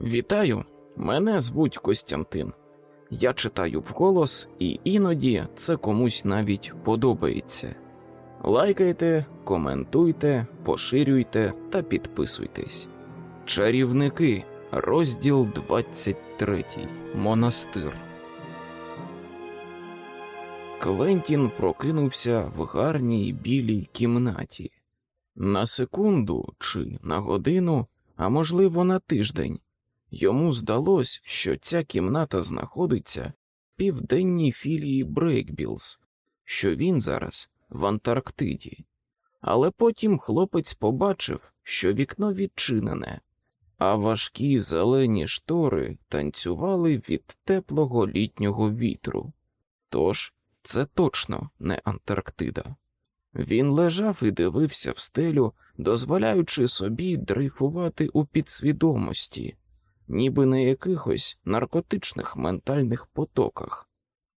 Вітаю, мене звуть Костянтин. Я читаю вголос, і іноді це комусь навіть подобається. Лайкайте, коментуйте, поширюйте та підписуйтесь. Чарівники, розділ 23. Монастир. Квентін прокинувся в гарній білій кімнаті. На секунду чи на годину, а можливо на тиждень, йому здалось, що ця кімната знаходиться в південній філії Брейкбілз, що він зараз в Антарктиді. Але потім хлопець побачив, що вікно відчинене, а важкі зелені штори танцювали від теплого літнього вітру. Тож це точно не Антарктида. Він лежав і дивився в стелю, дозволяючи собі дрейфувати у підсвідомості, ніби на якихось наркотичних ментальних потоках,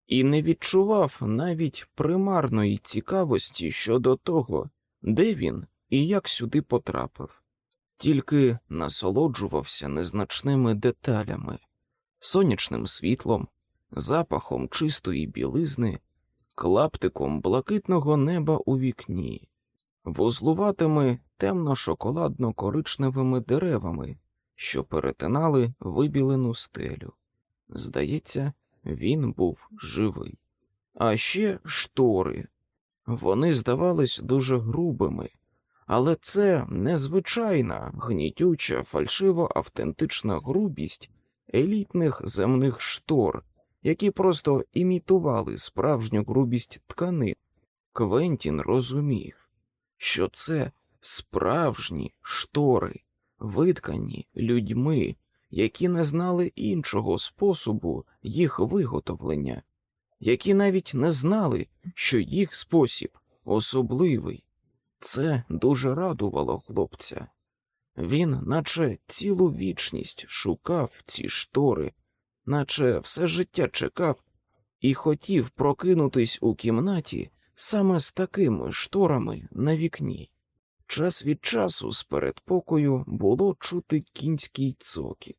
і не відчував навіть примарної цікавості щодо того, де він і як сюди потрапив, тільки насолоджувався незначними деталями, сонячним світлом, запахом чистої білизни клаптиком блакитного неба у вікні, вузлуватими темно-шоколадно-коричневими деревами, що перетинали вибілену стелю. Здається, він був живий. А ще штори. Вони здавались дуже грубими, але це незвичайна, гнітюча, фальшиво автентична грубість елітних земних штор, які просто імітували справжню грубість тканин. Квентін розумів, що це справжні штори, виткані людьми, які не знали іншого способу їх виготовлення, які навіть не знали, що їх спосіб особливий. Це дуже радувало хлопця. Він, наче цілу вічність, шукав ці штори наче все життя чекав і хотів прокинутись у кімнаті саме з такими шторами на вікні. Час від часу з передпокою було чути кінський цокіт.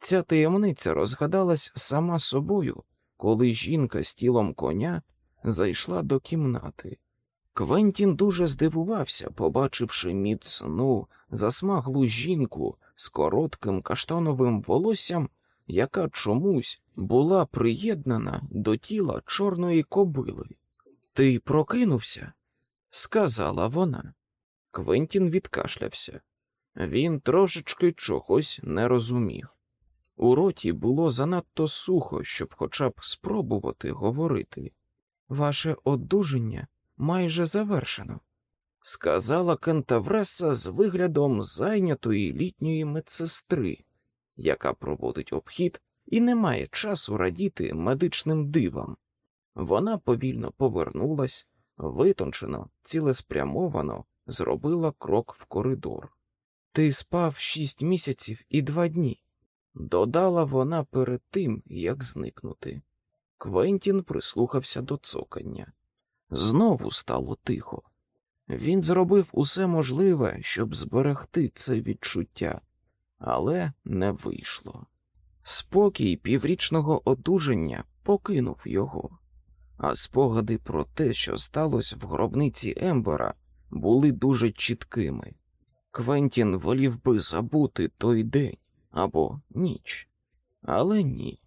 Ця таємниця розгадалась сама собою, коли жінка з тілом коня зайшла до кімнати. Квентін дуже здивувався, побачивши міцну, засмаглу жінку з коротким каштановим волоссям яка чомусь була приєднана до тіла чорної кобили. Ти прокинувся? сказала вона. Квентін відкашлявся. Він трошечки чогось не розумів. У роті було занадто сухо, щоб хоча б спробувати говорити. Ваше одужання майже завершено, сказала Кентавреса з виглядом зайнятої літньої медсестри, яка проводить обхід і не має часу радіти медичним дивам. Вона повільно повернулась, витончено, цілеспрямовано зробила крок в коридор. Ти спав шість місяців і два дні, додала вона перед тим, як зникнути. Квентін прислухався до цокання. Знову стало тихо. Він зробив усе можливе, щоб зберегти це відчуття, але не вийшло. Спокій піврічного одужання покинув його, а спогади про те, що сталося в гробниці Ембера, були дуже чіткими. Квентін волів би забути той день або ніч, але ні.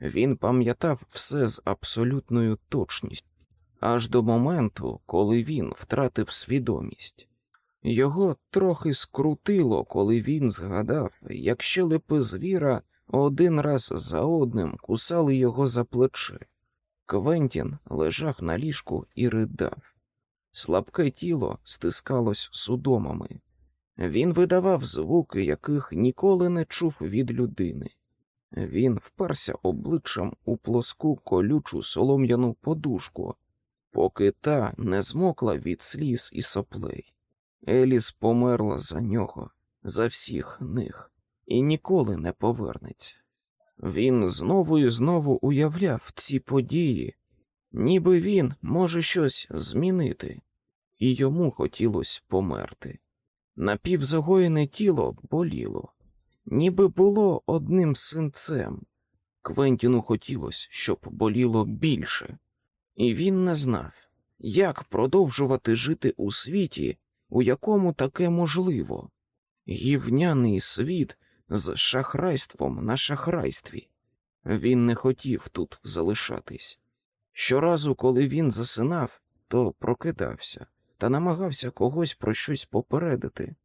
Він пам'ятав все з абсолютною точністю, аж до моменту, коли він втратив свідомість. Його трохи скрутило, коли він згадав, як щелепи звіра один раз за одним кусали його за плече. Квентін лежав на ліжку і ридав. Слабке тіло стискалось судомами. Він видавав звуки, яких ніколи не чув від людини. Він вперся обличчям у плоску колючу солом'яну подушку, поки та не змокла від сліз і соплей. Еліс померла за нього, за всіх них, і ніколи не повернеться. Він знову і знову уявляв ці події, ніби він може щось змінити, і йому хотілося померти. Напівзагоєне тіло боліло, ніби було одним синцем. Квентіну хотілося, щоб боліло більше, і він не знав, як продовжувати жити у світі, у якому таке можливо. Гівняний світ з шахрайством на шахрайстві. Він не хотів тут залишатись. Щоразу, коли він засинав, то прокидався та намагався когось про щось попередити,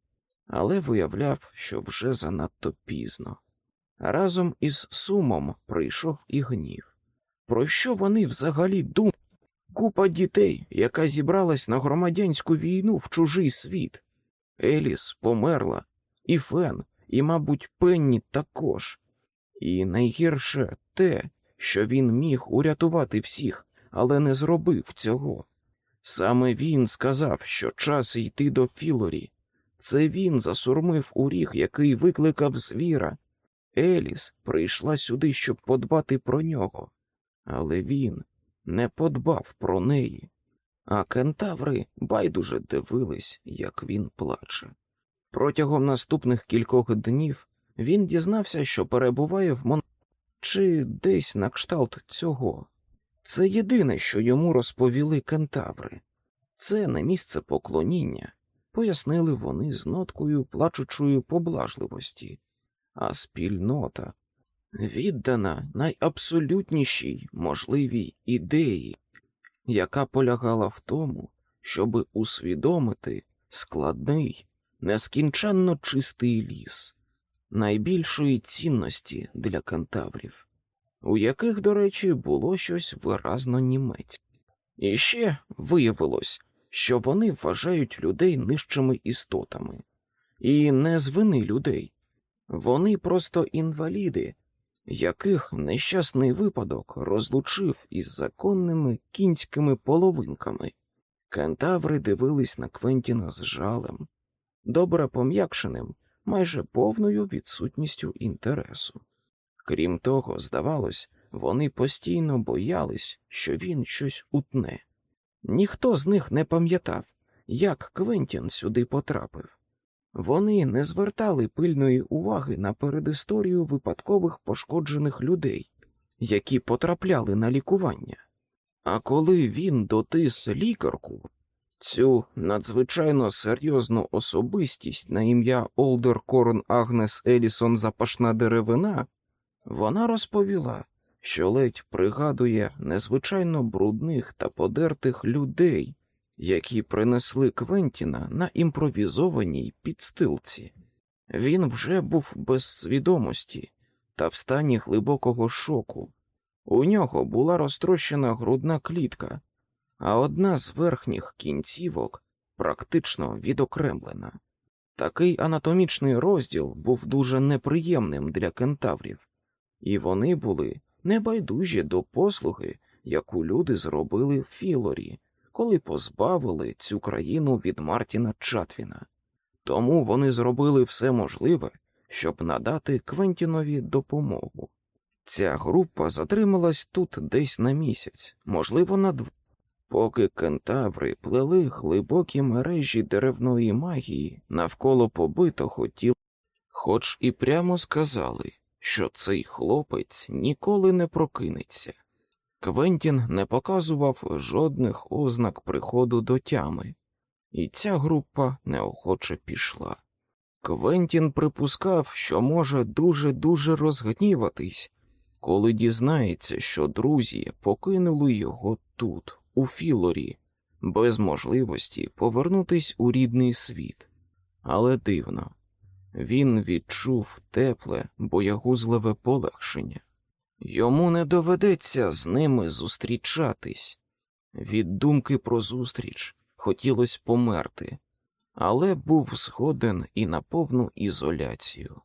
але виявляв, що вже занадто пізно. Разом із сумом прийшов і гнів. Про що вони взагалі думають? Купа дітей, яка зібралась на громадянську війну в чужий світ. Еліс померла, і Фен, і, мабуть, Пенні також. І найгірше те, що він міг урятувати всіх, але не зробив цього. Саме він сказав, що час йти до Філорі. Це він засурмив у ріг, який викликав звіра. Еліс прийшла сюди, щоб подбати про нього, але він не подбав про неї, а кентаври байдуже дивились, як він плаче. Протягом наступних кількох днів він дізнався, що перебуває в Мон... чи десь на кшталт цього. Це єдине, що йому розповіли кентаври. Це не місце поклоніння, пояснили вони з ноткою плачучої поблажливості, а спільнота віддана найабсолютнішій можливій ідеї, яка полягала в тому, щоби усвідомити складний, нескінченно чистий ліс, найбільшої цінності для кентаврів, у яких, до речі, було щось виразно німецьке. І ще виявилось, що вони вважають людей нижчими істотами, і не з вини людей, вони просто інваліди, яких нещасний випадок розлучив із законними кінськими половинками. Кентаври дивились на Квентіна з жалем, добре пом'якшеним, майже повною відсутністю інтересу. Крім того, здавалось, вони постійно боялись, що він щось утне. Ніхто з них не пам'ятав, як Квентін сюди потрапив. Вони не звертали пильної уваги на передісторію випадкових пошкоджених людей, які потрапляли на лікування. А коли він дотис лікарку, цю надзвичайно серйозну особистість на ім'я Олдер Корн Агнес Елісон Запашна деревина, вона розповіла, що ледь пригадує незвичайно брудних та подертих людей, які принесли Квентіна на імпровізованій підстилці. Він вже був без свідомості та в стані глибокого шоку. У нього була розтрощена грудна клітка, а одна з верхніх кінцівок практично відокремлена. Такий анатомічний розділ був дуже неприємним для кентаврів, і вони були небайдужі до послуги, яку люди зробили в Філорі, коли позбавили цю країну від Мартіна Чатвіна. Тому вони зробили все можливе, щоб надати Квентінові допомогу. Ця група затрималась тут десь на місяць, можливо, на два, поки кентаври плели глибокі мережі деревної магії навколо побитого тіла, хоч і прямо сказали, що цей хлопець ніколи не прокинеться. Квентін не показував жодних ознак приходу до тями, і ця група неохоче пішла. Квентін припускав, що може дуже-дуже розгніватись, коли дізнається, що друзі покинули його тут, у Філорі, без можливості повернутись у рідний світ. Але дивно, він відчув тепле, боягузливе полегшення. Йому не доведеться з ними зустрічатись. Від думки про зустріч хотілося померти, але був згоден і на повну ізоляцію,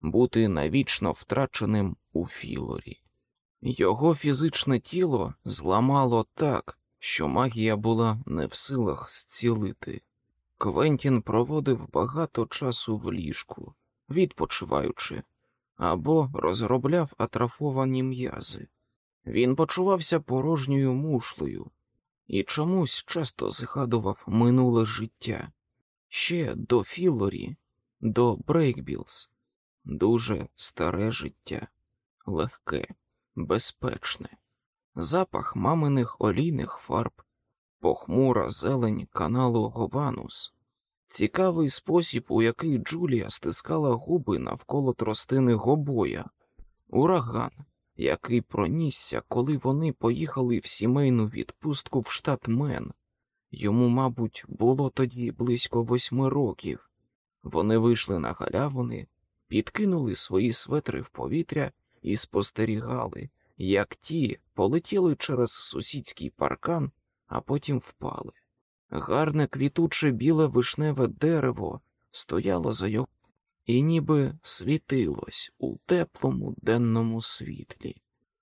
бути навічно втраченим у Філорі. Його фізичне тіло зламало так, що магія була не в силах зцілити. Квентін проводив багато часу в ліжку, відпочиваючи або розробляв атрафовані м'язи. Він почувався порожньою мушлею і чомусь часто згадував минуле життя ще до Філорі, до Брейкбілз. дуже старе життя, легке, безпечне, запах маминих олійних фарб, похмура зелень каналу Гованус, цікавий спосіб, у який Джулія стискала губи навколо тростини гобоя, ураган, який пронісся, коли вони поїхали в сімейну відпустку в штат Мен. Йому, мабуть, було тоді близько восьми років. Вони вийшли на галявини, підкинули свої светри в повітря і спостерігали, як ті полетіли через сусідський паркан, а потім впали. Гарне квітуче біле вишневе дерево стояло за його і ніби світилось у теплому денному світлі.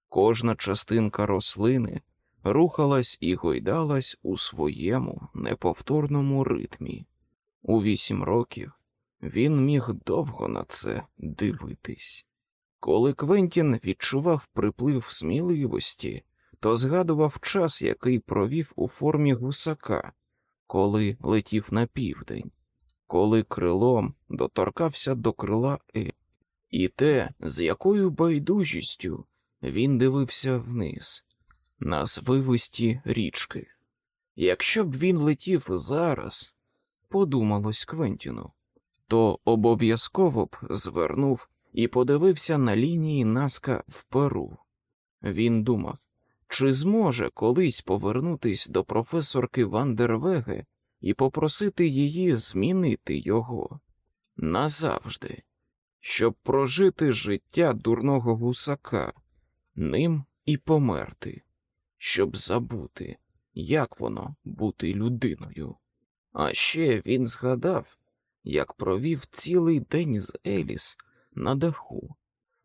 Кожна частинка рослини рухалась і гойдалась у своєму неповторному ритмі. У вісім років він міг довго на це дивитись. Коли Квентін відчував приплив сміливості, то згадував час, який провів у формі гусака, коли летів на південь, коли крилом доторкався до крила Е, і те, з якою байдужістю він дивився вниз, на звивисті річки. Якщо б він летів зараз, подумалось Квентіну, то обов'язково б звернув і подивився на лінії Наска в Перу. Він думав, чи зможе колись повернутись до професорки Вандервеге і попросити її змінити його назавжди, щоб прожити життя дурного гусака, ним і померти, щоб забути, як воно бути людиною. А ще він згадав, як провів цілий день з Еліс на даху.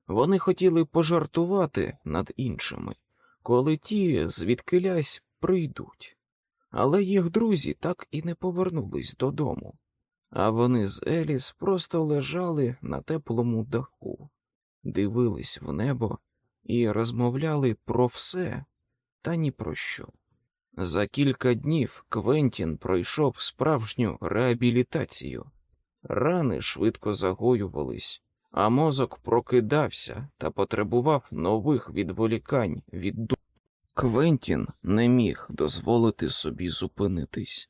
Вони хотіли пожартувати над іншими, коли ті звідкилясь прийдуть, але їх друзі так і не повернулись додому, а вони з Еліс просто лежали на теплому даху, дивились в небо і розмовляли про все та ні про що. За кілька днів Квентін пройшов справжню реабілітацію. Рани швидко загоювались, а мозок прокидався та потребував нових відволікань від думки. Квентін не міг дозволити собі зупинитись.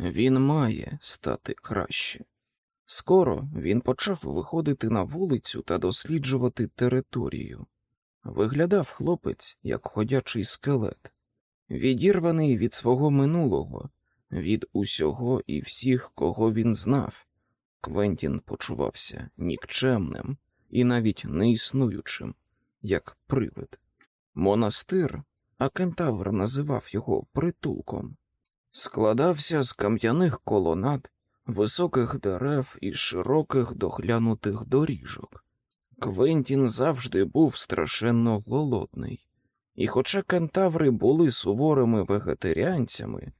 Він має стати краще. Скоро він почав виходити на вулицю та досліджувати територію. Виглядав хлопець як ходячий скелет, відірваний від свого минулого, від усього і всіх, кого він знав. Квентін почувався нікчемним і навіть неіснуючим, як привид. Монастир, а кентавр називав його притулком, складався з кам'яних колонад, високих дерев і широких доглянутих доріжок. Квентін завжди був страшенно голодний, і, хоча кентаври були суворими вегетаріанцями,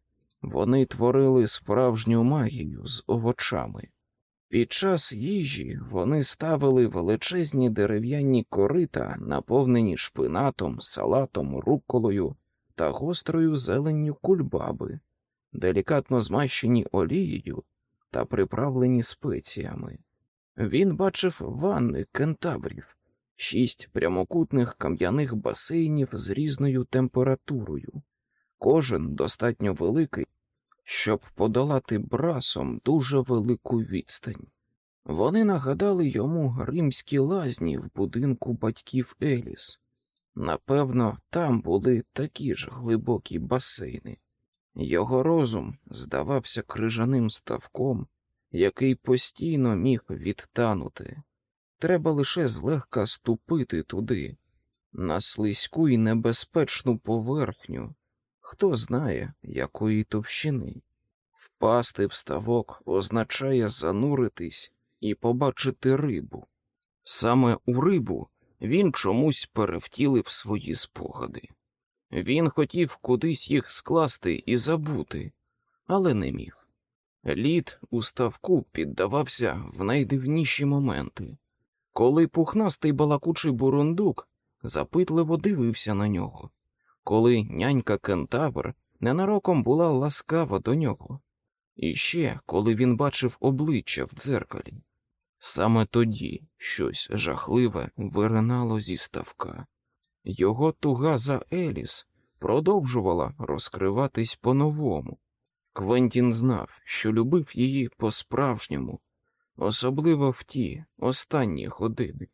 вони творили справжню магію з овочами. Під час їжі вони ставили величезні дерев'яні корита, наповнені шпинатом, салатом, рукколою та гострою зеленню кульбаби, делікатно змащені олією та приправлені спеціями. Він бачив ванни кентаврів, шість прямокутних кам'яних басейнів з різною температурою, кожен достатньо великий, щоб подолати брасом дуже велику відстань. Вони нагадали йому римські лазні в будинку батьків Еліс. Напевно, там були такі ж глибокі басейни. Його розум здавався крижаним ставком, який постійно міг відтанути. Треба лише злегка ступити туди, на слизьку і небезпечну поверхню, хто знає, якої товщини. Впасти в ставок означає зануритись і побачити рибу. Саме у рибу він чомусь перевтілив свої спогади. Він хотів кудись їх скласти і забути, але не міг. Лід у ставку піддавався в найдивніші моменти, коли пухнастий балакучий бурундук запитливо дивився на нього, коли нянька кентавр ненароком була ласкава до нього, і ще коли він бачив обличчя в дзеркалі. Саме тоді щось жахливе виринало зі ставка. Його туга за Еліс продовжувала розкриватись по-новому. Квентін знав, що любив її по-справжньому, особливо в ті останні години.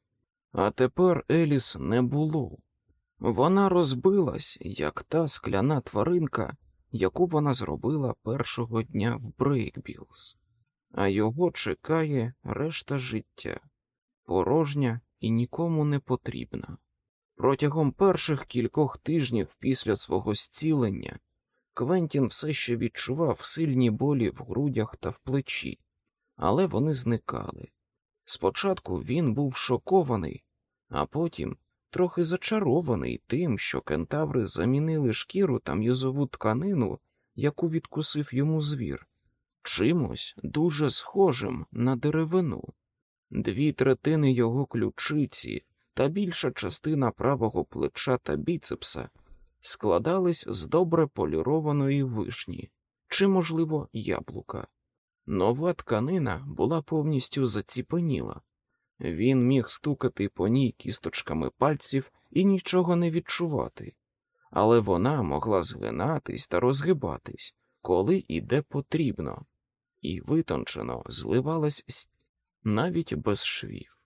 А тепер Еліс не було. Вона розбилась, як та скляна тваринка, яку вона зробила першого дня в Брейкбілз, а його чекає решта життя, порожня і нікому не потрібна. Протягом перших кількох тижнів після свого зцілення Квентін все ще відчував сильні болі в грудях та в плечі, але вони зникали. Спочатку він був шокований, а потім трохи зачарований тим, що кентаври замінили шкіру та м'язову тканину, яку відкусив йому звір, чимось дуже схожим на деревину. Дві третини його ключиці та більша частина правого плеча та біцепса складались з добре полірованої вишні чи, можливо, яблука. Нова тканина була повністю заціпеніла. Він міг стукати по ній кісточками пальців і нічого не відчувати, але вона могла згинатись та розгибатись, коли і де потрібно, і витончено зливалась навіть без швів.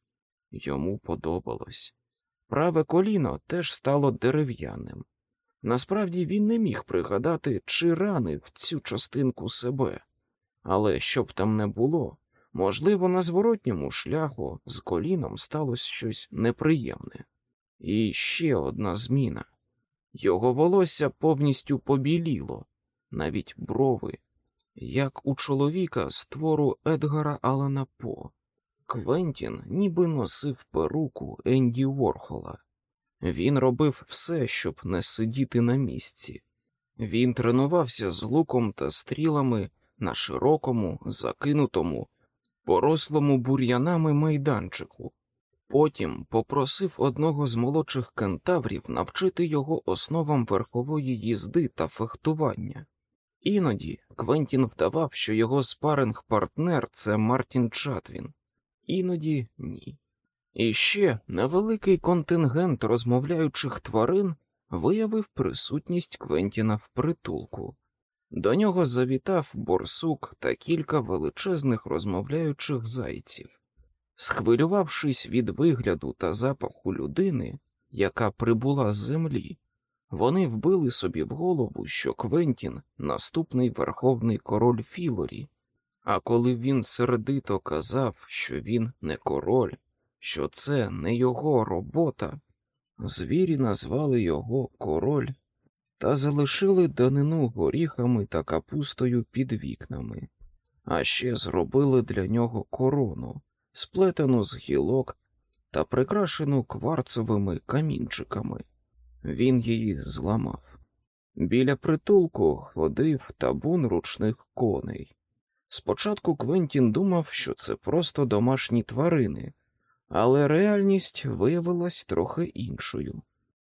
Йому подобалось. Праве коліно теж стало дерев'яним. Насправді він не міг пригадати, чи ранив цю частинку себе, але щоб там не було, можливо, на зворотньому шляху з коліном сталося щось неприємне. І ще одна зміна його волосся повністю побіліло, навіть брови, як у чоловіка з твору Едгара Алана По. Квентін ніби носив перуку Енді Ворхола. Він робив все, щоб не сидіти на місці. Він тренувався з луком та стрілами на широкому, закинутому, порослому бур'янами майданчику. Потім попросив одного з молодших кентаврів навчити його основам верхової їзди та фехтування. Іноді Квентін вдавав, що його спаринг партнер це Мартін Чатвін, іноді ні. І ще невеликий контингент розмовляючих тварин виявив присутність Квентіна в притулку. До нього завітав борсук та кілька величезних розмовляючих зайців. Схвилювавшись від вигляду та запаху людини, яка прибула з землі, вони вбили собі в голову, що Квентін наступний верховний король Філорі, а коли він сердито казав, що він не король, що це не його робота, звірі назвали його король та залишили данину горіхами та капустою під вікнами, а ще зробили для нього корону, сплетену з гілок та прикрашену кварцовими камінчиками. Він її зламав. Біля притулку ходив табун ручних коней. Спочатку Квентін думав, що це просто домашні тварини, але реальність виявилась трохи іншою.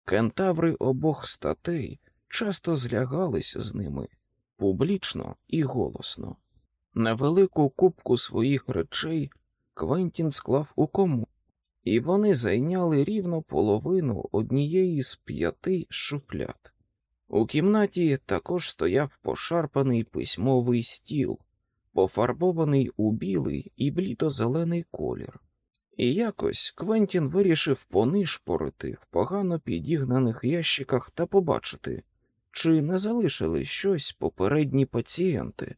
Кентаври обох статей часто злягались з ними публічно і голосно. Невелику кубку своїх речей Квентін склав у кому, і вони зайняли рівно половину однієї з п'яти шухляд. У кімнаті також стояв пошарпаний письмовий стіл, пофарбований у білий і блідо-зелений колір. І якось Квентін вирішив понишпорити в погано підігнаних ящиках та побачити, чи не залишили щось попередні пацієнти.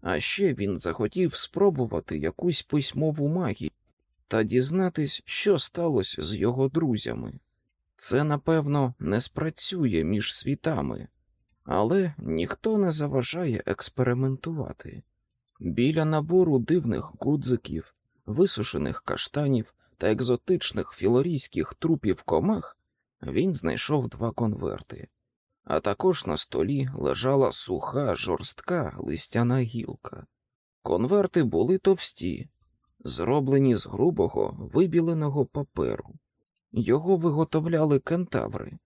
А ще він захотів спробувати якусь письмову магію та дізнатись, що сталося з його друзями. Це, напевно, не спрацює між світами, але ніхто не заважає експериментувати. Біля набору дивних гудзиків, висушених каштанів та екзотичних філорійських трупів комах він знайшов два конверти, а також на столі лежала суха жорстка листяна гілка. Конверти були товсті, зроблені з грубого вибіленого паперу. Його виготовляли кентаври.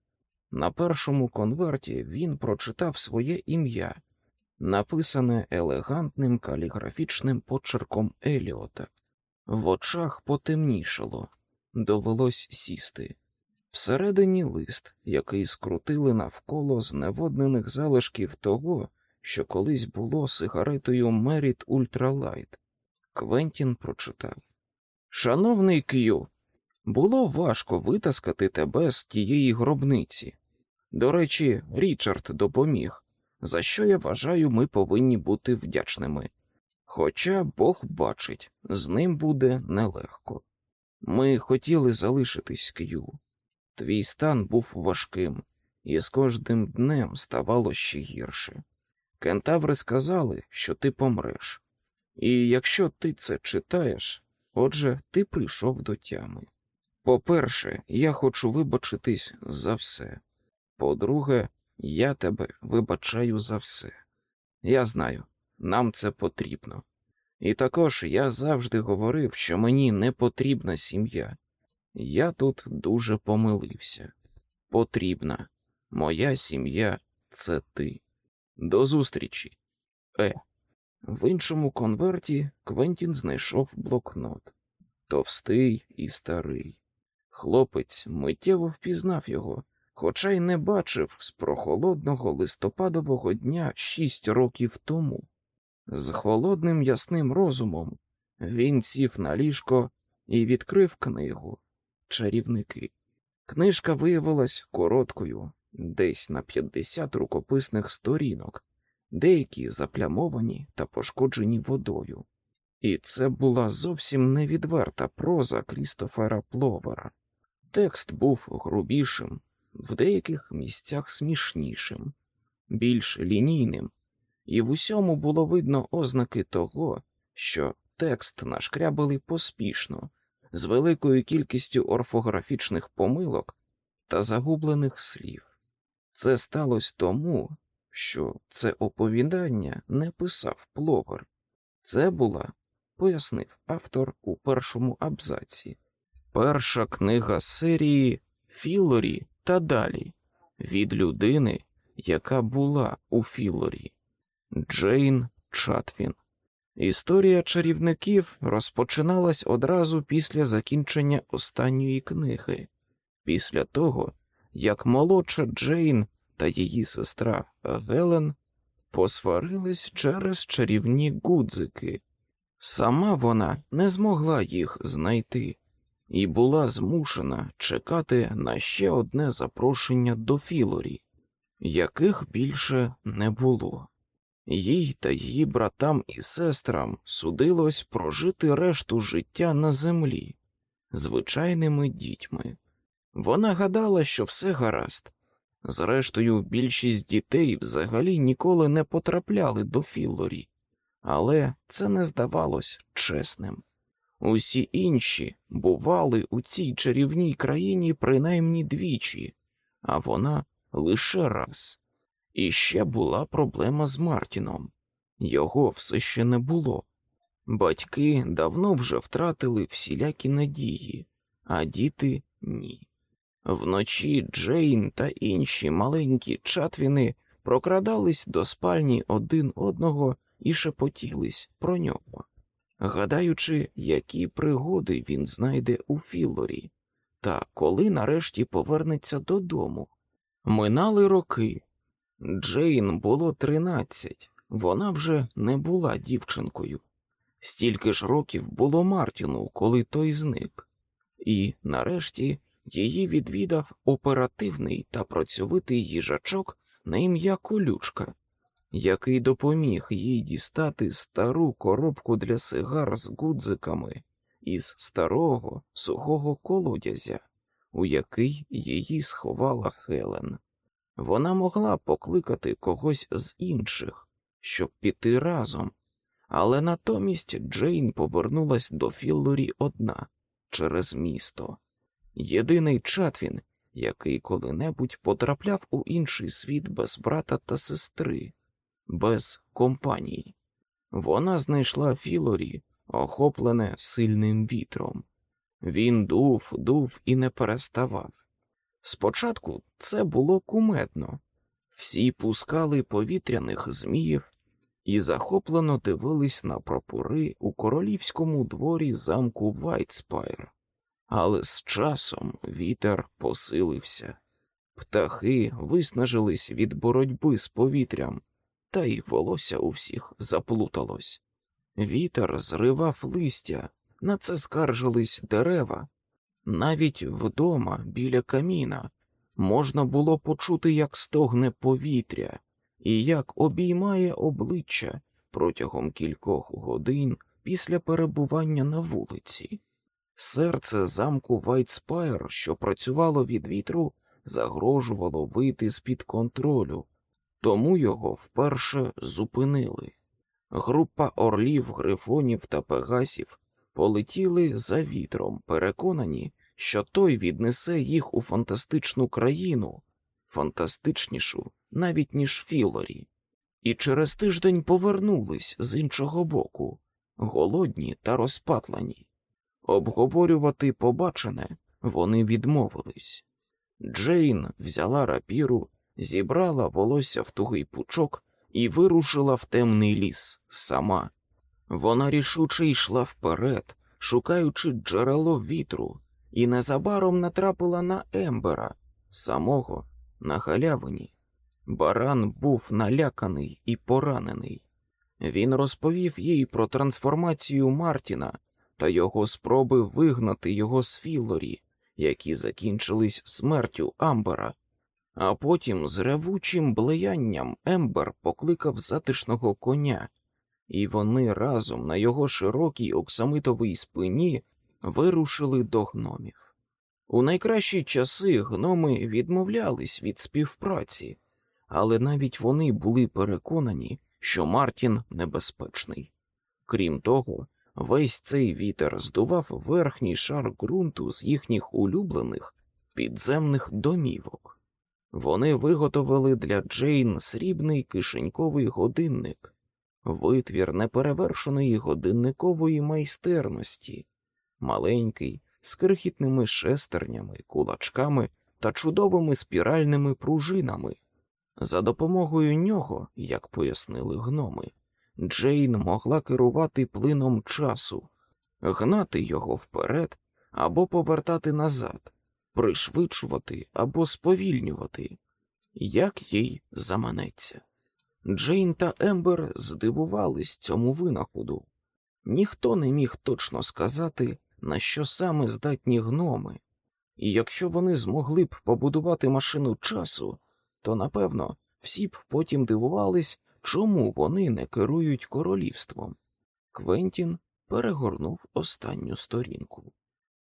На першому конверті він прочитав своє ім'я, написане елегантним каліграфічним почерком Еліота. В очах потемнішало, довелось сісти. Всередині лист, який скрутили навколо зневоднених залишків того, що колись було сигаретою Merit Ultra Light. Квентін прочитав Шановний К'ю, було важко витаскати тебе з тієї гробниці. До речі, Річард допоміг, за що я вважаю, ми повинні бути вдячними. Хоча Бог бачить, з ним буде нелегко. Ми хотіли залишитись К'ю. Твій стан був важким, і з кожним днем ставало ще гірше. Кентаври сказали, що ти помреш, і якщо ти це читаєш, отже, ти прийшов до тями. По-перше, я хочу вибачитись за все. По-друге, я тебе вибачаю за все. Я знаю, нам це потрібно. І також я завжди говорив, що мені не потрібна сім'я. Я тут дуже помилився. Потрібна. Моя сім'я це ти. До зустрічі. Е. В іншому конверті Квентін знайшов блокнот. Товстий і старий. Хлопець миттєво впізнав його, хоча й не бачив з прохолодного листопадового дня шість років тому. З холодним ясним розумом він сів на ліжко і відкрив книгу Чарівники. Книжка виявилась короткою, десь на 50 рукописних сторінок, деякі заплямовані та пошкоджені водою. І це була зовсім невідверта проза Крістофера Пловера. Текст був грубішим, в деяких місцях смішнішим, більш лінійним, і в усьому було видно ознаки того, що текст нашкрябали поспішно, з великою кількістю орфографічних помилок та загублених слів. Це сталося тому, що це оповідання не писав пловер. Це була, пояснив автор у першому абзаці, перша книга серії Філорі та далі від людини, яка була у Філорі. Джейн Чатвін. Історія чарівників розпочиналась одразу після закінчення останньої книги, після того, як молодша Джейн та її сестра Гелен посварились через чарівні гудзики. Сама вона не змогла їх знайти і була змушена чекати на ще одне запрошення до Філорі, яких більше не було. Їй та її братам і сестрам судилось прожити решту життя на землі звичайними дітьми. Вона гадала, що все гаразд. Зрештою, більшість дітей взагалі ніколи не потрапляли до Філорі, але це не здавалось чесним. Усі інші бували у цій чарівній країні принаймні двічі, а вона лише раз. І ще була проблема з Мартіном його все ще не було. Батьки давно вже втратили всілякі надії, а діти ні. Вночі Джейн та інші маленькі чатвіни прокрадались до спальні один одного і шепотілись про нього, гадаючи, які пригоди він знайде у Філорі, та коли нарешті повернеться додому. Минали роки. Джейн було тринадцять, вона вже не була дівчинкою. Стільки ж років було Мартіну, коли той зник, і, нарешті, її відвідав оперативний та працьовитий їжачок на ім'я Колючка, який допоміг їй дістати стару коробку для сигар з гудзиками із старого сухого колодязя, у який її сховала Хелен. Вона могла покликати когось з інших, щоб піти разом, але натомість Джейн повернулась до Філлорі одна через місто. Єдиний Чатвін, який коли-небудь потрапляв у інший світ без брата та сестри, без компанії. Вона знайшла Філорі, охоплене сильним вітром. Він дув, дув і не переставав. Спочатку це було кумедно, всі пускали повітряних зміїв, і захоплено дивились на прапори у королівському дворі замку Вайтспайр. Але з часом вітер посилився. Птахи виснажились від боротьби з повітрям, та й волосся у всіх заплуталось. Вітер зривав листя, на це скаржились дерева. Навіть вдома, біля каміна, можна було почути, як стогне повітря і як обіймає обличчя протягом кількох годин після перебування на вулиці. Серце замку Вайтспайр, що працювало від вітру, загрожувало вийти з-під контролю, тому його вперше зупинили. Група орлів, грифонів та пегасів полетіли за вітром, переконані, що той віднесе їх у фантастичну країну, фантастичнішу навіть ніж Філорі, і через тиждень повернулись з іншого боку, голодні та розпатлані. Обговорювати побачене вони відмовились. Джейн взяла рапіру, зібрала волосся в тугий пучок і вирушила в темний ліс сама. Вона рішуче йшла вперед, шукаючи джерело вітру, і незабаром натрапила на Ембера, самого на халявині. Баран був наляканий і поранений. Він розповів їй про трансформацію Мартіна та його спроби вигнати його з Філорі, які закінчились смертю Амбера. А потім з ревучим блеянням Ембер покликав затишного коня, і вони разом на його широкій оксамитовій спині вирушили до гномів. У найкращі часи гноми відмовлялись від співпраці, але навіть вони були переконані, що Мартін небезпечний. Крім того, весь цей вітер здував верхній шар ґрунту з їхніх улюблених підземних домівок. Вони виготовили для Джейн срібний кишеньковий годинник, витвір неперевершеної годинникової майстерності, маленький, з крихітними шестернями, кулачками та чудовими спіральними пружинами. За допомогою нього, як пояснили гноми, Джейн могла керувати плином часу, гнати його вперед або повертати назад, пришвидшувати або сповільнювати, як їй заманеться. Джейн та Ембер здивувались цьому винаходу. Ніхто не міг точно сказати, на що саме здатні гноми, і якщо вони змогли б побудувати машину часу, то напевно всі б потім дивувались, чому вони не керують королівством. Квентін перегорнув останню сторінку.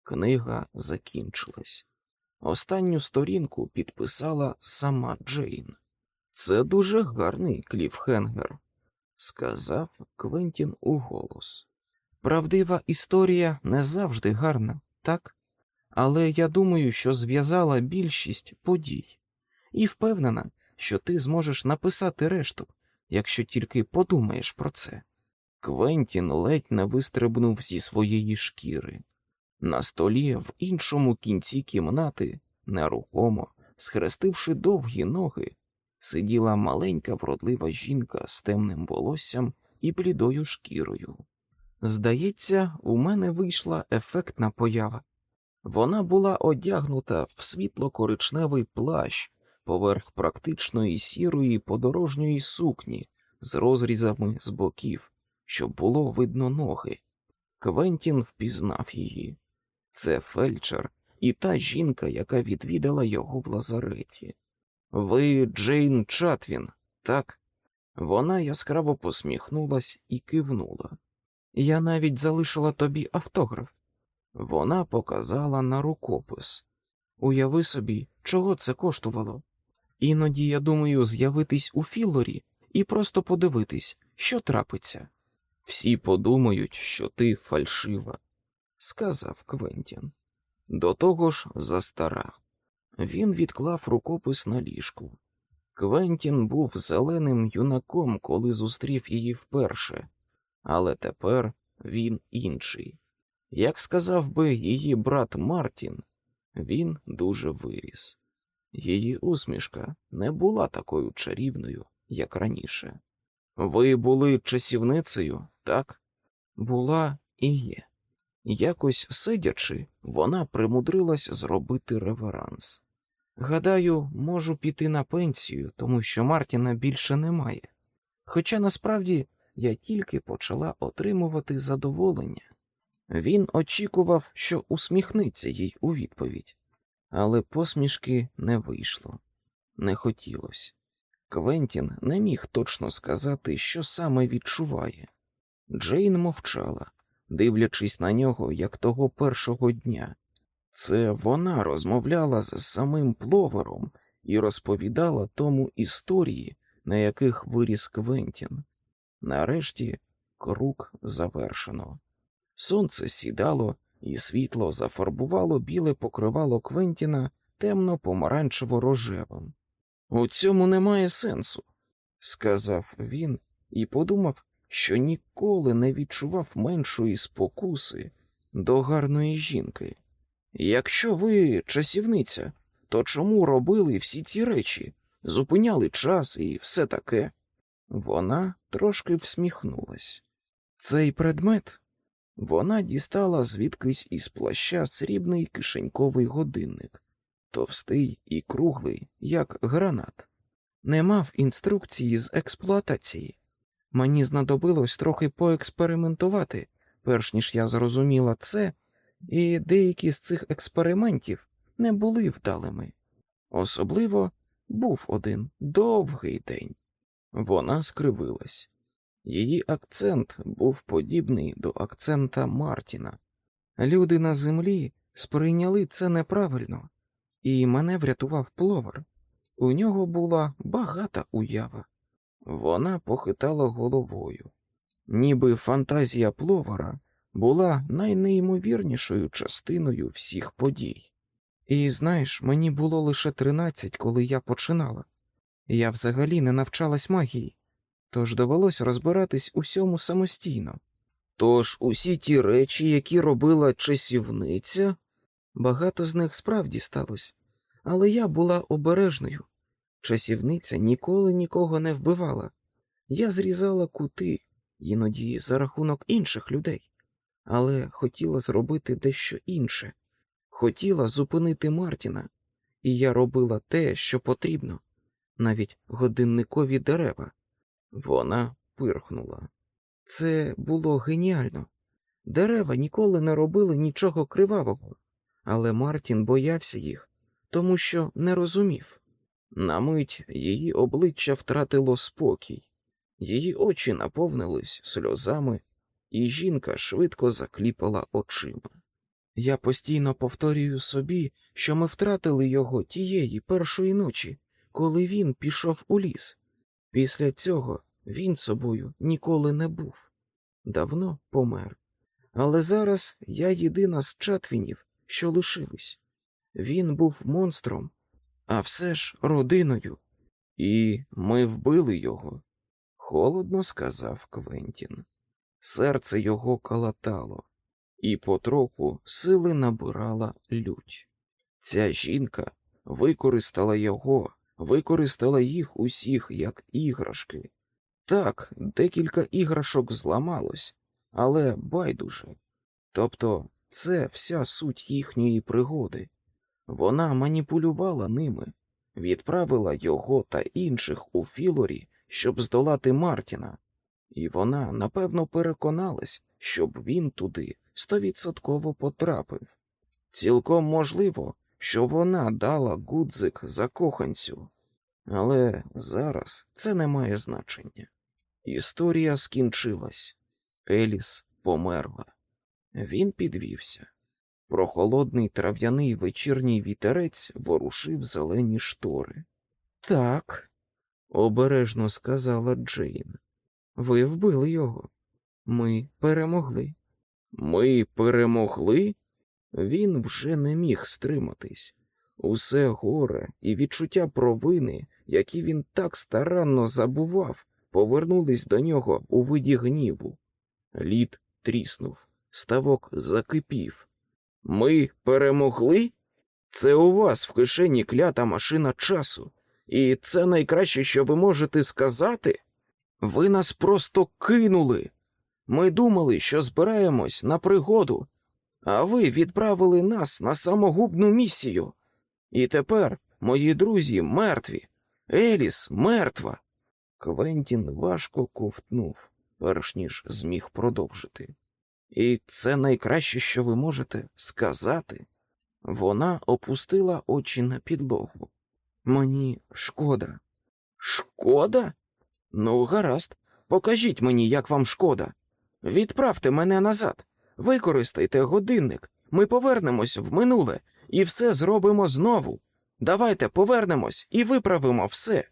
Книга закінчилась. Останню сторінку підписала сама Джейн. Це дуже гарний кліфхенгер, сказав Квентін уголос. Правдива історія не завжди гарна, так? Але я думаю, що зв'язала більшість подій, і впевнена, що ти зможеш написати решту, якщо тільки подумаєш про це. Квентін ледь не вистрибнув зі своєї шкіри. На столі в іншому кінці кімнати, нерухомо, схрестивши довгі ноги, сиділа маленька вродлива жінка з темним волоссям і блідою шкірою. Здається, у мене вийшла ефектна поява. Вона була одягнута в світло-коричневий плащ поверх практичної сірої подорожньої сукні з розрізами з боків, щоб було видно ноги. Квентін впізнав її. Це фельдшер і та жінка, яка відвідала його в лазареті. Ви Джейн Чатвін, так? Вона яскраво посміхнулась і кивнула. Я навіть залишила тобі автограф. Вона показала на рукопис. Уяви собі, чого це коштувало. Іноді я думаю з'явитись у Філорі і просто подивитись, що трапиться. Всі подумають, що ти фальшива, сказав Квентін. До того ж застара. Він відклав рукопис на ліжку. Квентін був зеленим юнаком, коли зустрів її вперше, але тепер він інший. Як сказав би її брат Мартін, він дуже виріс. Її усмішка не була такою чарівною, як раніше. Ви були часівницею, так? Була і є. Якось сидячи, вона примудрилась зробити реверанс. Гадаю, можу піти на пенсію, тому що Мартіна більше немає. Хоча насправді я тільки почала отримувати задоволення. Він очікував, що усміхнеться їй у відповідь, але посмішки не вийшло, не хотілося. Квентін не міг точно сказати, що саме відчуває. Джейн мовчала, дивлячись на нього, як того першого дня. Це вона розмовляла з самим пловером і розповідала тому історії, на яких виріс Квентін. Нарешті круг завершено. Сонце сідало, і світло зафарбувало біле покривало Квентіна темно помаранчево рожевим. У цьому немає сенсу, сказав він і подумав, що ніколи не відчував меншої спокуси до гарної жінки. Якщо ви часівниця, то чому робили всі ці речі, зупиняли час і все таке? Вона трошки всміхнулась. Цей предмет вона дістала звідкись із плаща срібний кишеньковий годинник, товстий і круглий, як гранат. Не мав інструкції з експлуатації. Мені знадобилось трохи поекспериментувати, перш ніж я зрозуміла це, і деякі з цих експериментів не були вдалими. Особливо був один довгий день. Вона скривилась. Її акцент був подібний до акцента Мартіна. Люди на землі сприйняли це неправильно, і мене врятував пловер. У нього була багата уява. Вона похитала головою, ніби фантазія пловера була найнеймовірнішою частиною всіх подій. І знаєш, мені було лише тринадцять, коли я починала. Я взагалі не навчалась магії, тож довелось розбиратись усьому самостійно. Тож усі ті речі, які робила часівниця, багато з них справді сталося, але я була обережною. Часівниця ніколи нікого не вбивала. Я зрізала кути, іноді за рахунок інших людей, але хотіла зробити дещо інше. Хотіла зупинити Мартіна, і я робила те, що потрібно, навіть годинникові дерева. Вона пирхнула. Це було геніально. Дерева ніколи не робили нічого кривавого, але Мартін боявся їх, тому що не розумів. На мить її обличчя втратило спокій, її очі наповнились сльозами, і жінка швидко закліпала очима. Я постійно повторюю собі, що ми втратили його тієї першої ночі, коли він пішов у ліс. Після цього він собою ніколи не був, давно помер. Але зараз я єдина з чатвінів, що лишились. Він був монстром, а все ж родиною. І ми вбили його, холодно сказав Квентін. Серце його калатало, і потроху сили набирала лють. Ця жінка використала його, використала їх усіх як іграшки. Так, декілька іграшок зламалось, але байдуже. Тобто це вся суть їхньої пригоди. Вона маніпулювала ними, відправила його та інших у Філорі, щоб здолати Мартіна, і вона напевно переконалась, щоб він туди стовідсотково потрапив. Цілком можливо, що вона дала гудзик закоханцю, але зараз це не має значення. Історія скінчилась, Еліс померла. Він підвівся. Прохолодний трав'яний вечірній вітерець ворушив зелені штори. Так, обережно сказала Джейн. Ви вбили його. Ми перемогли. Ми перемогли? Він вже не міг стриматись. Усе горе і відчуття провини, які він так старанно забував, повернулись до нього у виді гніву. Лід тріснув, ставок закипів. Ми перемогли? Це у вас в кишені клята машина часу, і це найкраще, що ви можете сказати. Ви нас просто кинули. Ми думали, що збираємось на пригоду, а ви відправили нас на самогубну місію. І тепер мої друзі мертві, Еліс мертва. Квентін важко ковтнув, перш ніж зміг продовжити. І це найкраще, що ви можете сказати. Вона опустила очі на підлогу. Мені шкода. Шкода? Ну, гаразд, покажіть мені, як вам шкода. Відправте мене назад, використайте годинник, ми повернемось в минуле і все зробимо знову. Давайте повернемось і виправимо все.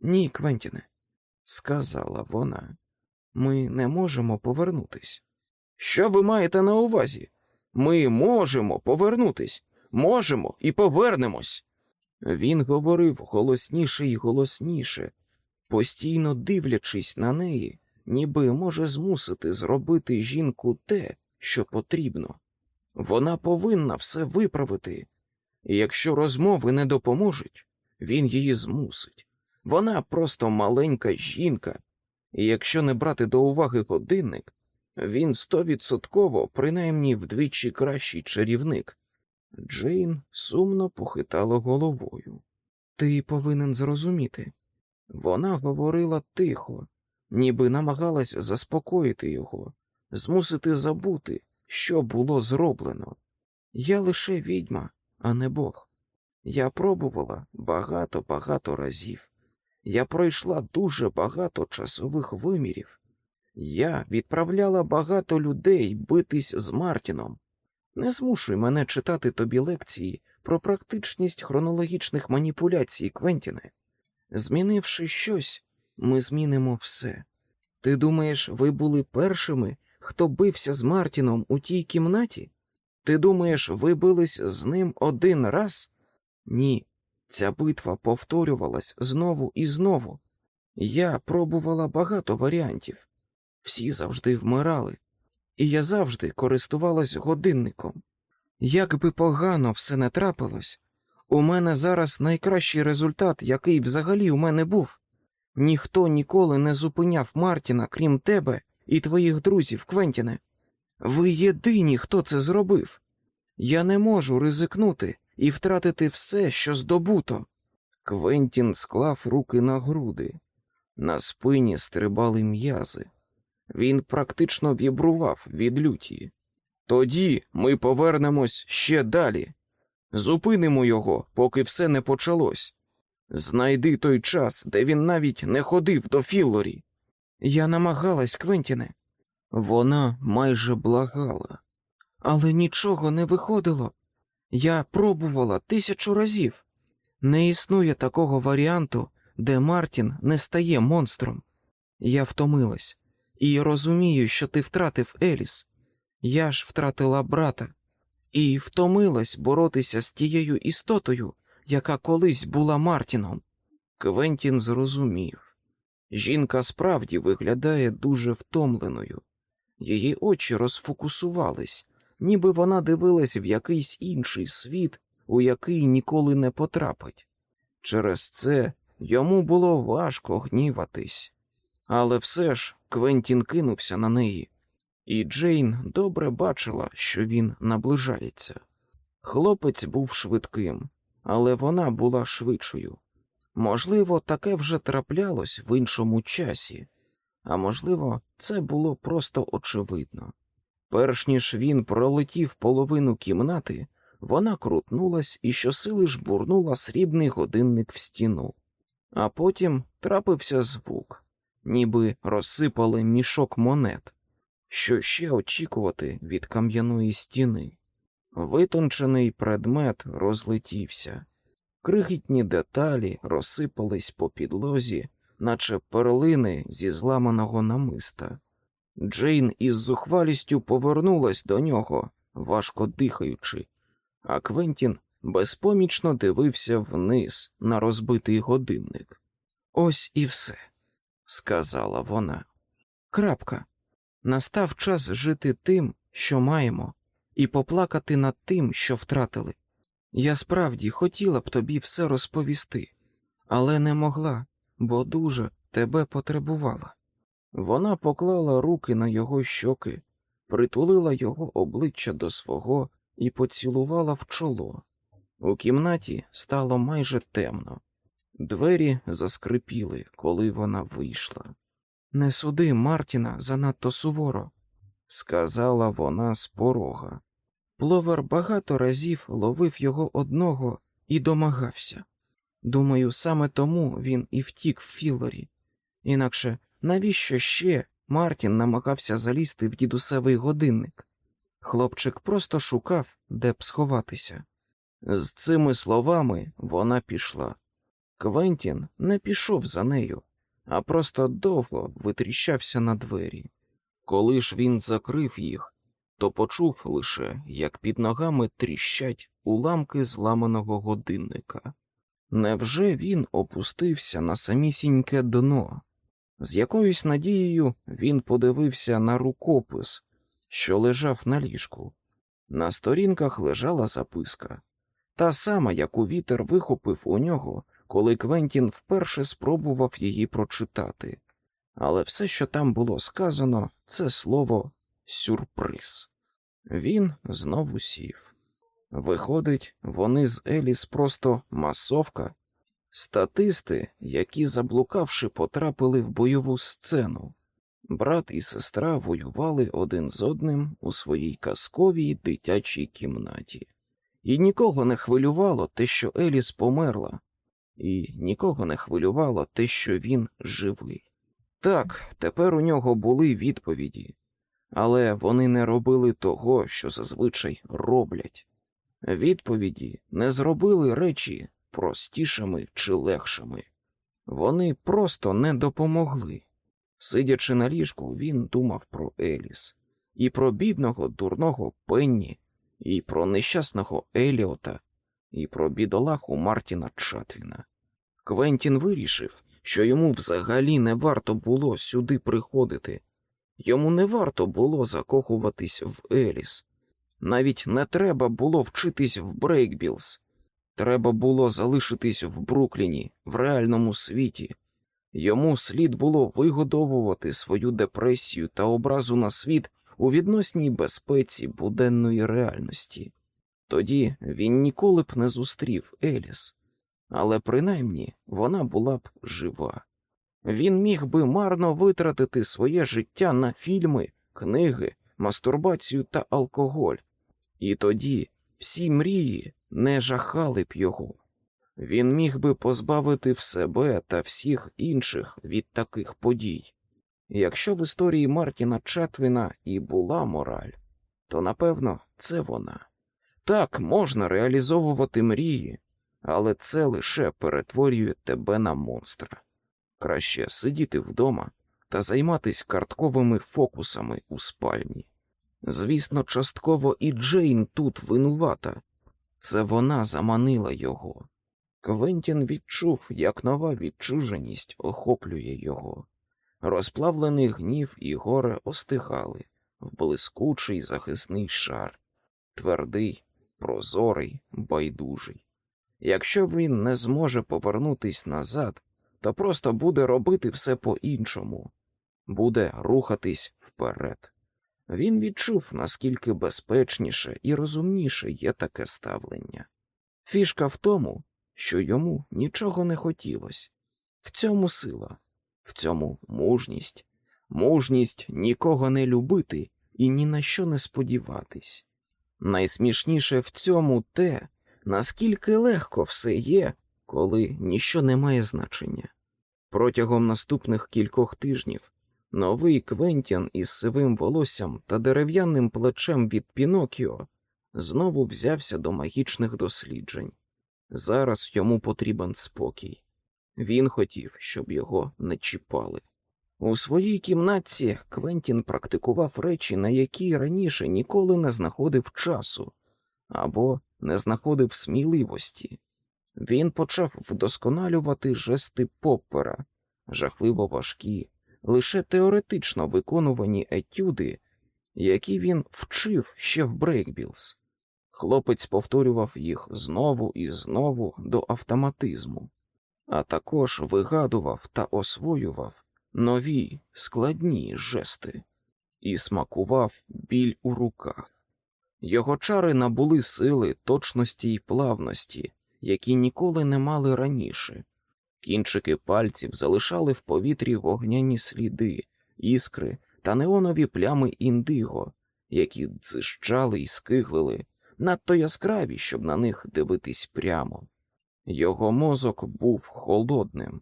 Ні, Квентіне, сказала вона, ми не можемо повернутись. Що ви маєте на увазі? Ми можемо повернутись, можемо і повернемось. Він говорив голосніше й голосніше, постійно дивлячись на неї, ніби може змусити зробити жінку те, що потрібно. Вона повинна все виправити, і якщо розмови не допоможуть, він її змусить. Вона просто маленька жінка, і якщо не брати до уваги годинник, він стовідсотково, принаймні вдвічі кращий чарівник. Джейн сумно похитала головою. Ти повинен зрозуміти. Вона говорила тихо, ніби намагалась заспокоїти його, змусити забути, що було зроблено. Я лише відьма, а не Бог. Я пробувала багато-багато разів. Я пройшла дуже багато часових вимірів. Я відправляла багато людей битись з Мартіном. Не змушуй мене читати тобі лекції про практичність хронологічних маніпуляцій, Квентіне. Змінивши щось, ми змінимо все. Ти думаєш, ви були першими, хто бився з Мартіном у тій кімнаті? Ти думаєш, ви бились з ним один раз? Ні, ця битва повторювалась знову і знову. Я пробувала багато варіантів. Всі завжди вмирали, і я завжди користувалась годинником. Як би погано все не трапилось, у мене зараз найкращий результат, який взагалі у мене був. Ніхто ніколи не зупиняв Мартіна, крім тебе і твоїх друзів, Квентіне. Ви єдині, хто це зробив. Я не можу ризикнути і втратити все, що здобуто. Квентін склав руки на груди, на спині стрибали м'язи. Він практично вібрував від люті. Тоді ми повернемось ще далі. Зупинимо його, поки все не почалось. Знайди той час, де він навіть не ходив до Філлорі. Я намагалась, Квентіне. Вона майже благала, але нічого не виходило. Я пробувала тисячу разів. Не існує такого варіанту, де Мартін не стає монстром. Я втомилась і розумію, що ти втратив Еліс. Я ж втратила брата і втомилась боротися з тією істотою, яка колись була Мартіном. Квентін зрозумів. Жінка справді виглядає дуже втомленою. Її очі розфокусувались, ніби вона дивилась в якийсь інший світ, у який ніколи не потрапить. Через це йому було важко гніватись. Але все ж Квентін кинувся на неї, і Джейн добре бачила, що він наближається. Хлопець був швидким, але вона була швидшою. Можливо, таке вже траплялось в іншому часі, а можливо, це було просто очевидно. Перш ніж він пролетів половину кімнати, вона крутнулась і щосили жбурнула срібний годинник в стіну, а потім трапився звук, ніби розсипали мішок монет. Що ще очікувати від кам'яної стіни? Витончений предмет розлетівся, крихітні деталі розсипались по підлозі, наче перлини зі зламаного намиста. Джейн із зухвалістю повернулась до нього, важко дихаючи, а Квентін безпомічно дивився вниз на розбитий годинник. Ось і все, сказала вона. Крапка. Настав час жити тим, що маємо, і поплакати над тим, що втратили. Я справді хотіла б тобі все розповісти, але не могла, бо дуже тебе потребувала. Вона поклала руки на його щоки, притулила його обличчя до свого і поцілувала в чоло. У кімнаті стало майже темно. Двері заскрипіли, коли вона вийшла. Не суди Мартіна занадто суворо, сказала вона з порога. Пловер багато разів ловив його одного і домагався. Думаю, саме тому він і втік в Філорі. Інакше навіщо ще Мартін намагався залізти в дідусевий годинник? Хлопчик просто шукав, де б сховатися. З цими словами вона пішла. Квентін не пішов за нею, а просто довго витріщався на двері. Коли ж він закрив їх, то почув лише, як під ногами тріщать уламки зламаного годинника. Невже він опустився на самісіньке дно? З якоюсь надією він подивився на рукопис, що лежав на ліжку. На сторінках лежала записка, та сама, яку вітер вихопив у нього, коли Квентін вперше спробував її прочитати. Але все, що там було сказано, це слово сюрприз. Він знову сів. Виходить, вони з Еліс просто масовка, статисти, які, заблукавши, потрапили в бойову сцену. Брат і сестра воювали один з одним у своїй казковій дитячій кімнаті. І нікого не хвилювало те, що Еліс померла, і нікого не хвилювало те, що він живий. Так, тепер у нього були відповіді, але вони не робили того, що зазвичай роблять. Відповіді не зробили речі простішими чи легшими. Вони просто не допомогли. Сидячи на ліжку, він думав про Еліс, і про бідного, дурного Пенні, і про нещасного Еліота, і про бідолаху Мартіна Чатвіна. Квентін вирішив, що йому взагалі не варто було сюди приходити, йому не варто було закохуватись в Еліс. Навіть не треба було вчитись в Брейкбілз. Треба було залишитись в Брукліні, в реальному світі. Йому слід було вигодовувати свою депресію та образу на світ у відносній безпеці буденної реальності. Тоді він ніколи б не зустрів Еліс, але принаймні вона була б жива. Він міг би марно витратити своє життя на фільми, книги, мастурбацію та алкоголь, і тоді всі мрії не жахали б його. Він міг би позбавити в себе та всіх інших від таких подій. Якщо в історії Мартіна Четвіна і була мораль, то напевно це вона. Так можна реалізовувати мрії, але це лише перетворює тебе на монстра. Краще сидіти вдома та займатися картковими фокусами у спальні. Звісно, частково і Джейн тут винувата, це вона заманила його. Квентін відчув, як нова відчуженість охоплює його. Розплавлений гнів і горе остигали в блискучий захисний шар, твердий, прозорий, байдужий. Якщо він не зможе повернутись назад, то просто буде робити все по-іншому, буде рухатись вперед. Він відчув, наскільки безпечніше і розумніше є таке ставлення. Фішка в тому, що йому нічого не хотілося. В цьому сила, в цьому мужність, мужність нікого не любити і ні на що не сподіватись. Найсмішніше в цьому те, наскільки легко все є, коли ніщо не має значення. Протягом наступних кількох тижнів новий Квентін із сивим волоссям та дерев'яним плечем від Пінокіо знову взявся до магічних досліджень. Зараз йому потрібен спокій. Він хотів, щоб його не чіпали. У своїй кімнатці Квентін практикував речі, на які раніше ніколи не знаходив часу або не знаходив сміливості. Він почав вдосконалювати жести поппера, жахливо важкі, лише теоретично виконувані етюди, які він вчив ще в Брейкбілз. Хлопець повторював їх знову і знову до автоматизму, а також вигадував та освоював нові складні жести, і смакував біль у руках. Його чари набули сили, точності й плавності, які ніколи не мали раніше. Кінчики пальців залишали в повітрі вогняні сліди, іскри та неонові плями індиго, які дзищали й скиглили, надто яскраві, щоб на них дивитись прямо. Його мозок був холодним.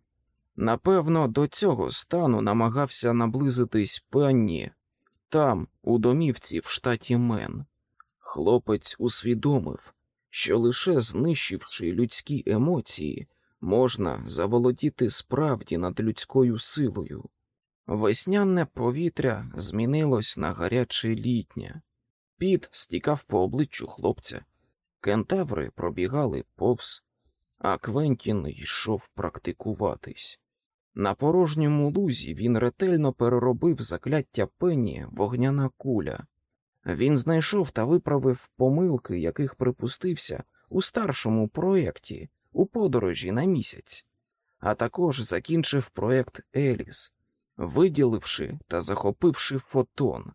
Напевно, до цього стану намагався наблизитись панні там, у домівці в штаті Мен. Хлопець усвідомив, що лише знищивши людські емоції, можна заволодіти справді над людською силою. Весняне повітря змінилось на гаряче літнє, піт стікав по обличчю хлопця, кентаври пробігали повз, а Квентін йшов практикуватись. На порожньому лузі він ретельно переробив закляття пені вогняна куля. Він знайшов та виправив помилки, яких припустився у старшому проєкті у подорожі на місяць, а також закінчив проєкт Еліс, виділивши та захопивши фотон.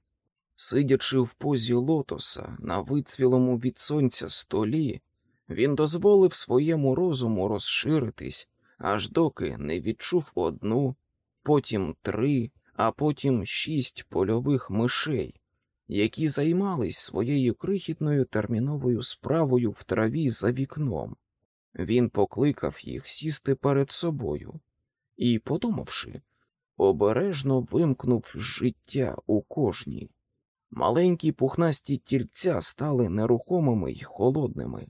Сидячи в позі лотоса на вицвілому від сонця столі, він дозволив своєму розуму розширитись, аж доки не відчув одну, потім три, а потім шість польових мишей, які займались своєю крихітною терміновою справою в траві за вікном. Він покликав їх сісти перед собою і, подумавши, обережно вимкнув життя у кожній. Маленькі пухнасті тільця стали нерухомими й холодними.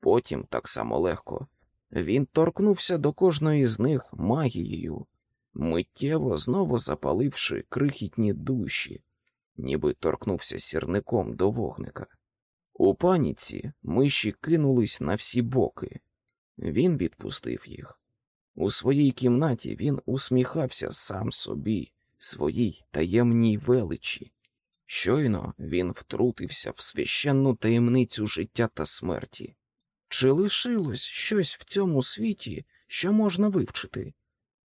Потім, так само легко, він торкнувся до кожної з них магією, миттєво знову запаливши крихітні душі, ніби торкнувся сірником до вогника. У паніці миші кинулись на всі боки. Він відпустив їх. У своїй кімнаті він усміхався сам собі, своїй таємній величі. Щойно він втрутився в священну таємницю життя та смерті. Чи лишилось щось в цьому світі, що можна вивчити,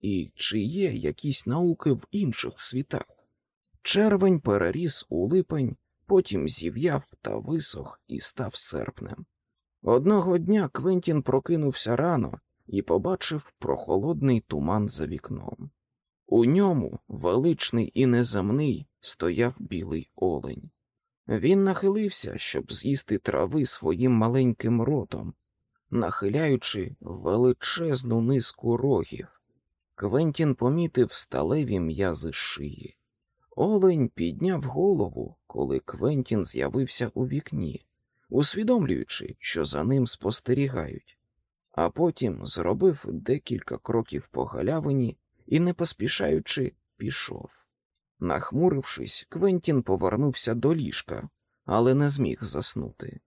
і чи є якісь науки в інших світах? Червень переріс у липень, потім зів'яв та висох і став серпнем. Одного дня Квентін прокинувся рано і побачив прохолодний туман за вікном. У ньому, величний і неземний, стояв білий олень. Він нахилився, щоб з'їсти трави своїм маленьким ротом, нахиляючи величезну низку рогів. Квентін помітив сталеві м'язи шиї. Олень підняв голову, коли Квентін з'явився у вікні, усвідомлюючи, що за ним спостерігають, а потім зробив декілька кроків по галявині і, не поспішаючи, пішов. Нахмурившись, Квентін повернувся до ліжка, але не зміг заснути.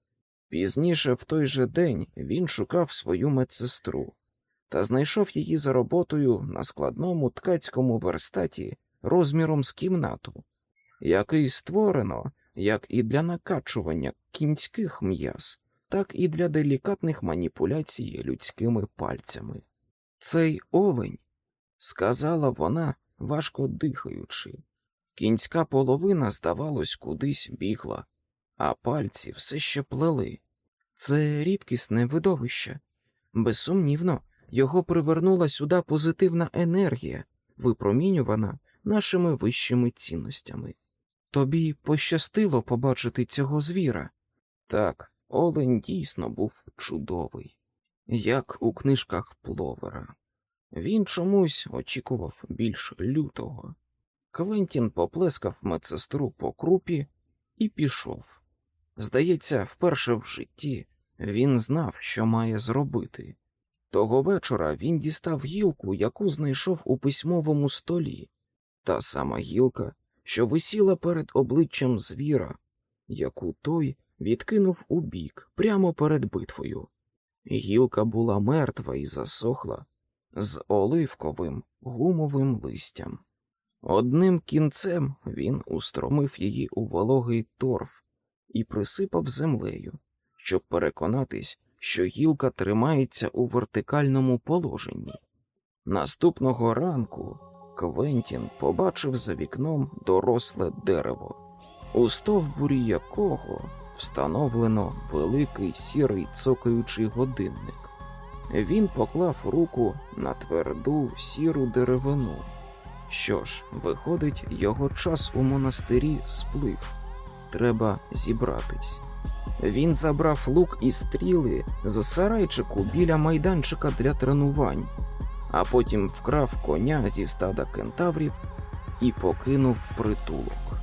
Пізніше, в той же день, він шукав свою медсестру та знайшов її за роботою на складному ткацькому верстаті розміром з кімнату, який створено як і для накачування кінських м'яз, так і для делікатних маніпуляцій людськими пальцями. Цей олень, сказала вона, важко дихаючи, кінська половина, здавалось, кудись бігла, а пальці все ще плели. Це рідкісне видовище. Безсумнівно, його привернула сюди позитивна енергія, випромінювана нашими вищими цінностями. Тобі пощастило побачити цього звіра. Так, олень дійсно був чудовий, як у книжках пловера. Він чомусь очікував більш лютого. Квентін поплескав медсестру по крупі і пішов. Здається, вперше в житті він знав, що має зробити. Того вечора він дістав гілку, яку знайшов у письмовому столі, та сама гілка, що висіла перед обличчям звіра, яку той відкинув у бік прямо перед битвою. Гілка була мертва і засохла з оливковим гумовим листям. Одним кінцем він устромив її у вологий торф і присипав землею, щоб переконатись, що гілка тримається у вертикальному положенні. Наступного ранку Квентін побачив за вікном доросле дерево, у стовбурі якого встановлено великий сірий цокаючий годинник. Він поклав руку на тверду сіру деревину. Що ж, виходить, його час у монастирі сплив. Треба зібратись. Він забрав лук і стріли з сарайчику біля майданчика для тренувань, а потім вкрав коня зі стада кентаврів і покинув притулок.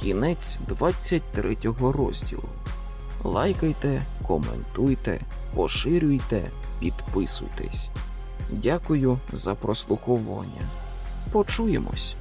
Кінець 23 розділу. Лайкайте, коментуйте, поширюйте, підписуйтесь. Дякую за прослуховування. Почуємось.